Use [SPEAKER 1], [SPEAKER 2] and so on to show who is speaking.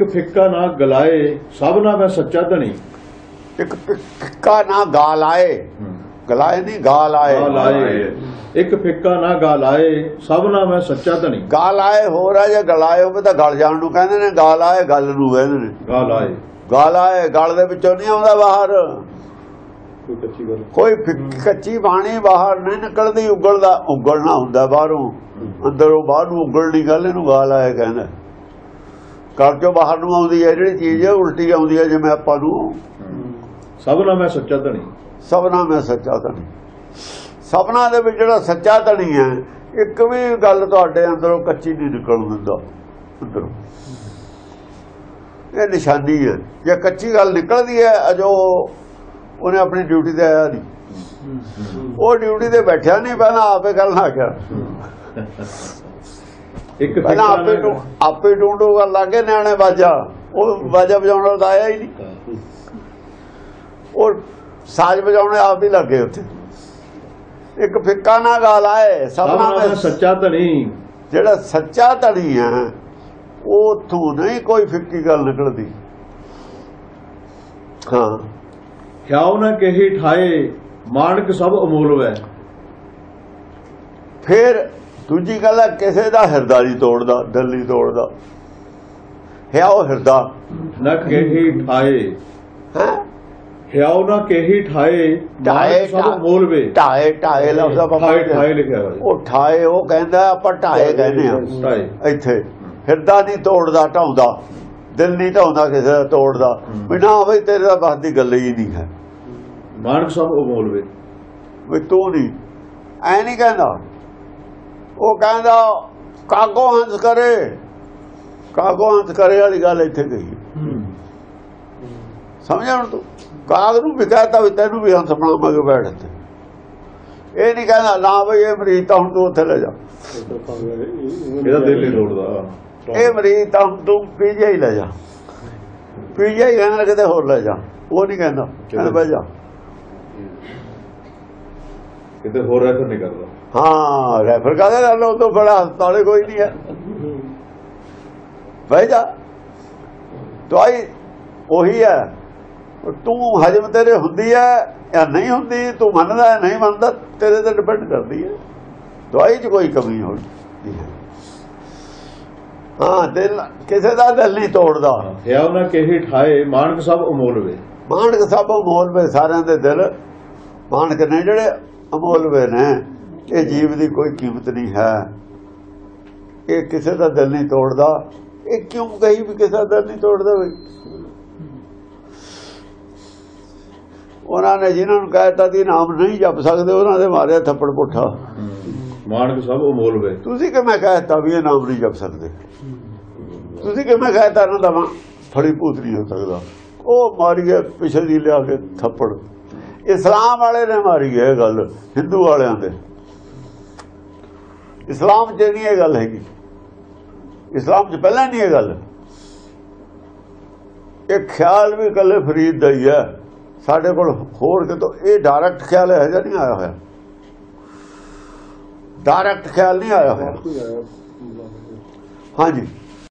[SPEAKER 1] ਇੱਕ ਫਿੱਕਾ ਨਾ ਗਲਾਏ ਸਭ ਨਾ ਮੈਂ ਸੱਚਾ ਧਣੀ।
[SPEAKER 2] ਇੱਕ ਫਿੱਕਾ ਨਾ ਗਾਲ ਆਏ ਗਲਾਏ ਨਹੀਂ ਗਾਲ ਆਏ
[SPEAKER 1] ਇੱਕ ਫਿੱਕਾ ਨਾ ਗਾ ਲਾਏ ਸਭ ਨਾ ਮੈਂ ਸੱਚਾ ਧਣੀ।
[SPEAKER 2] ਗਾਲ ਆਏ ਹੋਰ ਆ ਜੇ ਗਲਾਏ ਹੋਵੇ ਤਾਂ ਗਲ ਜਾਣ ਨੂੰ ਕਹਿੰਦੇ ਨੇ ਗਾਲ ਆਏ ਗੱਲ ਨੂੰ ਕਹਿੰਦੇ ਨੇ।
[SPEAKER 1] ਗਾ ਲਾਏ
[SPEAKER 2] ਗਾਲ ਆਏ ਗਲ ਦੇ ਵਿੱਚੋਂ ਨਹੀਂ ਆਉਂਦਾ ਬਾਹਰ।
[SPEAKER 1] ਕੋਈ ਕੱਚੀ ਗੱਲ
[SPEAKER 2] ਕੋਈ ਫਿੱਕ- ਕੱਚੀ ਬਾਣੀ ਬਾਹਰ ਨਹੀਂ ਨਿਕਲਦੀ ਉਗਲਦਾ ਉਗਲਣਾ ਹੁੰਦਾ ਬਾਹਰੋਂ। ਅੰਦਰੋਂ ਬਾਹਰ ਨੂੰ ਉਗਲਣੀ ਗੱਲ ਇਹਨੂੰ ਗਾਲ ਆਏ ਕਹਿੰਦਾ। ਚੋਂ ਬਾਹਰ ਨੂੰ ਆਉਂਦੀ ਹੈ ਜਿਹੜੀ ਚੀਜ਼ ਹੈ ਉਲਟੀ ਆਉਂਦੀ ਹੈ ਜਿਵੇਂ ਆਪਾਂ ਨੂੰ।
[SPEAKER 1] ਸਭ ਨਾ ਮੈਂ ਸੱਚਾ ਧਣੀ।
[SPEAKER 2] ਸਭਨਾ ਮੈਂ ਸੱਚਾ ਧਣੀ। ਸਭਨਾ ਦੇ ਵਿੱਚ ਜਿਹੜਾ ਸੱਚਾ ਧਣੀ ਹੈ ਇੱਕ ਵੀ ਗੱਲ ਤੁਹਾਡੇ ਅੰਦਰੋਂ ਕੱਚੀ ਨਹੀਂ ਨਿਕਲ ਦਿੰਦਾ। ਅੰਦਰੋਂ। ਇਹ ਨਿਸ਼ਾਨੀ ਹੈ। ਜੇ ਕੱਚੀ ਗੱਲ ਨਿਕਲਦੀ ਹੈ ਅਜੋ ਉਹਨੇ ਆਪਣੀ ਡਿਊਟੀ ਤੇ ਆਇਆ ਨਹੀਂ। ਉਹ ਡਿਊਟੀ ਤੇ ਬੈਠਿਆ ਨਹੀਂ ਪਹਿਲਾਂ ਆਪੇ ਗੱਲ ਨਾ ਗਿਆ
[SPEAKER 1] ਇੱਕ
[SPEAKER 2] ਪਹਿਲਾਂ ਆਪੇ
[SPEAKER 1] ਨਾ
[SPEAKER 2] ਢੂੰ- ਆਪੇ ਢੂੰਡੂਗਾ ਲਾਗੇ ਨਿਆਣੇ ਬਾਜਾ। ਉਹ ਬਾਜਾ ਵਜਾਉਣ ਵਾਲਾ ਤਾਂ ਆਇਆ ਹੀ ਨਹੀਂ। ਉਹ ਸਾਜ਼ ਵਜਾਉਣੇ ਆਪ ਹੀ ਲੱਗੇ ਉੱਥੇ। ਇੱਕ ਫਿੱਕਾ ਨਾ ਗਾਲ ਆਏ
[SPEAKER 1] ਸਭ
[SPEAKER 2] ਸਭਨਾ
[SPEAKER 1] ਮੈਂ ਸੱਚਾ ਧਣੀ।
[SPEAKER 2] ਜਿਹੜਾ ਸੱਚਾ ਧੜੀ ਹੈ ਉਹ ਤੋਂ ਨਹੀਂ ਕੋਈ ਫਿੱਕੀ ਗੱਲ ਨਿਕਲਦੀ। ਹਾਂ।
[SPEAKER 1] ਖਿਆਉ ਨਾ ਕਹੀ ਠਾਏ ਮਾਨਕ ਸਭ ਅਮੋਲ ਵੈ
[SPEAKER 2] ਫਿਰ ਦੂਜੀ ਗੱਲ ਹੈ ਕਿਸੇ ਦਾ ਹਿਰਦਾ ਨਹੀਂ ਤੋੜਦਾ ਦਿਲ ਨਹੀਂ ਤੋੜਦਾ। ਹੈ ਉਹ ਹਿਰਦਾ।
[SPEAKER 1] ਨਾ ਕਹੀ ਠਾਏ।
[SPEAKER 2] ਹੈ?
[SPEAKER 1] ਖਿਆਉ ਨਾ ਕਹੀ ਠਾਏ
[SPEAKER 2] ਢਾਏ
[SPEAKER 1] ਮਾਨਕ ਸਭ ਅਮੋਲ ਵੇ
[SPEAKER 2] ਢਾਏ ਢਾਏ ਲਫ਼ਜ਼ ਹਾਂ।
[SPEAKER 1] ਠਾਏ ਲਿਖਿਆ
[SPEAKER 2] ਉਹ ਠਾਏ ਉਹ ਕਹਿੰਦਾ ਆਪਾਂ ਢਾਏ ਕਹਿੰਦੇ ਆ ਇੱਥੇ। ਹਿਰਦਾ ਨਹੀਂ ਤੋੜਦਾ ਢਾਉਂਦਾ। ਦਿਲ ਨਹੀਂ ਢਾਉਂਦਾ ਕਿਸੇ ਦਾ ਤੋੜਦਾ। ਵੀ ਨਾ ਬਈ ਤੇਰੇ ਦਾ ਬਸ ਦੀ ਗੱਲ ਹੀ ਨਹੀਂ ਹੈ।
[SPEAKER 1] ਮਾਨਕ ਸਭ ਅਮੋਲ ਵੇ
[SPEAKER 2] ਵੀ ਤੂੰ ਨਹੀਂ। ਐ ਨਹੀਂ ਕਹਿੰਦਾ। ਉਹ ਕਹਿੰਦਾ ਕਾਗੋ ਹੰਸ ਕਰੇ। ਕਾਗੋ ਹੰਸ ਕਰੇ ਵਾਲੀ ਗੱਲ ਇੱਥੇ ਗਈ। ਸਮਝਿਆ ਹੁਣ ਤੂੰ? ਕਾਗ ਨੂੰ ਵੀ ਕਹਤਾ ਵੀ ਤੈਨੂੰ ਵੀ ਹੰਸ ਬਣਾਵਾਂਗੇ ਬੈਠ ਇੱਥੇ। ਇਹ ਨਹੀਂ ਕਹਿੰਦਾ ਨਾ ਬਈ ਇਹ ਮਰੀਜ਼ ਤਾਂ ਹੁਣ ਤੂੰ ਉੱਥੇ ਲੈ ਜਾ।
[SPEAKER 1] ਇਹਦਾ ਦਿਲ ਨਹੀਂ ਤੋੜਦਾ।
[SPEAKER 2] ਇਹ ਮਰੀਜ਼ ਤਾਂ ਤੂੰ ਪੀਜੀਆਈ ਲੈ ਜਾ। ਕਹਿੰਦਾ ਕਿਤੇ ਹੋਰ ਲੈ ਜਾ। ਉਹ ਨਹੀਂ ਕਹਿੰਦਾ ਕਹਿੰਦਾ? ਬਹਿ ਜਾ।
[SPEAKER 1] ਕਿਤੇ ਹੋਰ ਰੈਫਰ ਨਹੀਂ ਕਰਦਾ।
[SPEAKER 2] ਹਾਂ ਰੈਫਰ ਕਾਹਦਾ ਕਰ ਲਓ ਤੋਂ ਬੜਾ ਹਸਪਤਾਲੇ ਕੋਈ ਨਹੀਂ ਹੈ। ਬਹਿ ਜਾ। ਦਵਾਈ ਉਹੀ ਹੈ। ਤੂੰ ਹਜਮ ਤੇਰੇ ਹੁੰਦੀ ਹੈ ਜਾਂ ਨਹੀਂ ਹੁੰਦੀ ਤੂੰ ਮੰਨਦਾ ਹੈ ਨਹੀਂ ਮੰਨਦਾ ਤੇਰੇ ਤੇ ਡਿਪੈਂਡ ਕਰਦੀ ਹੈ। ਦਵਾਈ 'ਚ ਕੋਈ ਕਮੀ ਹੋਣੀ ਹੈ। ਹਾਂ ਦਿਲ ਕਿਸੇ ਦਾ ਦਿਲ ਨਹੀਂ ਤੋੜਦਾ।
[SPEAKER 1] ਖਿਆਉ ਨਾ ਕਹੀ ਠਾਏ ਮਾਨਕ ਸਭ ਅਮੋਲ ਵੇ।
[SPEAKER 2] ਮਾਨਕ ਸਭ ਅਮੋਲ ਵੇ ਸਾਰਿਆਂ ਦੇ ਦਿਲ ਮਾਨਕ ਨੇ ਜਿਹੜੇ ਅਮੋਲ ਵੇ ਨੇ ਇਹ ਜੀਵ ਦੀ ਕੋਈ ਕੀਮਤ ਨਹੀਂ ਹੈ। ਇਹ ਕਿਸੇ ਦਾ ਦਿਲ ਨਹੀਂ ਤੋੜਦਾ। ਇਹ ਕਿਉਂ ਕਹੀ ਵੀ ਕਿਸੇ ਦਾ ਦਿਲ ਨਹੀਂ ਤੋੜਦਾ ਬਈ? ਉਹਨਾਂ ਨੇ ਜਿਨ੍ਹਾਂ ਨੂੰ ਕਹਿਤਾ ਦੀ ਨਾਮ ਨਹੀਂ ਜਪ ਸਕਦੇ ਉਹਨਾਂ ਦੇ ਮਾਰਿਆ ਥੱਪੜ ਪੁੱਠਾ।
[SPEAKER 1] ਮਾਨਕ ਸਭ ਅਮੋਲ ਵੇ
[SPEAKER 2] ਤੁਸੀਂ ਕਿਵੇਂ ਕਹਿਤਾ ਵੀ ਇਹ ਨਾਮ ਨਹੀਂ ਜਪ ਸਕਦੇ? ਤੁਸੀਂ ਕਿਵੇਂ ਕਹਿਤਾ ਇਹਨਾਂ ਦਾ ਫੜੀ ਭੂਤ ਨਹੀਂ ਹੋ ਸਕਦਾ। ਉਹ ਮਾਰੀ ਹੈ ਪਿਛਲੀ ਲਿਆ ਕੇ ਥੱਪੜ। ਇਸਲਾਮ ਵਾਲੇ ਨੇ ਮਾਰੀ ਇਹ ਗੱਲ ਹਿੰਦੂ ਵਾਲਿਆਂ ਦੇ। ਇਸਲਾਮ 'ਚ ਨਹੀਂ ਇਹ ਗੱਲ ਹੈਗੀ। ਇਸਲਾਮ 'ਚ ਪਹਿਲਾਂ ਨਹੀਂ ਇਹ ਗੱਲ। ਇਹ ਖਿਆਲ ਵੀ ਕੱਲੇ ਫਰੀਦ ਦਾ ਹੀ ਹੈ। ਸਾਡੇ ਕੋਲ ਹੋਰ ਕਿਤੋਂ ਇਹ ਡਾਇਰੈਕਟ ਖਿਆਲ ਹੈ ਜਾਂ ਨਹੀਂ ਆਇਆ ਹੋਇਆ। ਡਾਇਰੈਕਟ ਖਿਆਲ ਨਹੀਂ ਆਇਆ ਹੋਇਆ। ਹਾਂਜੀ।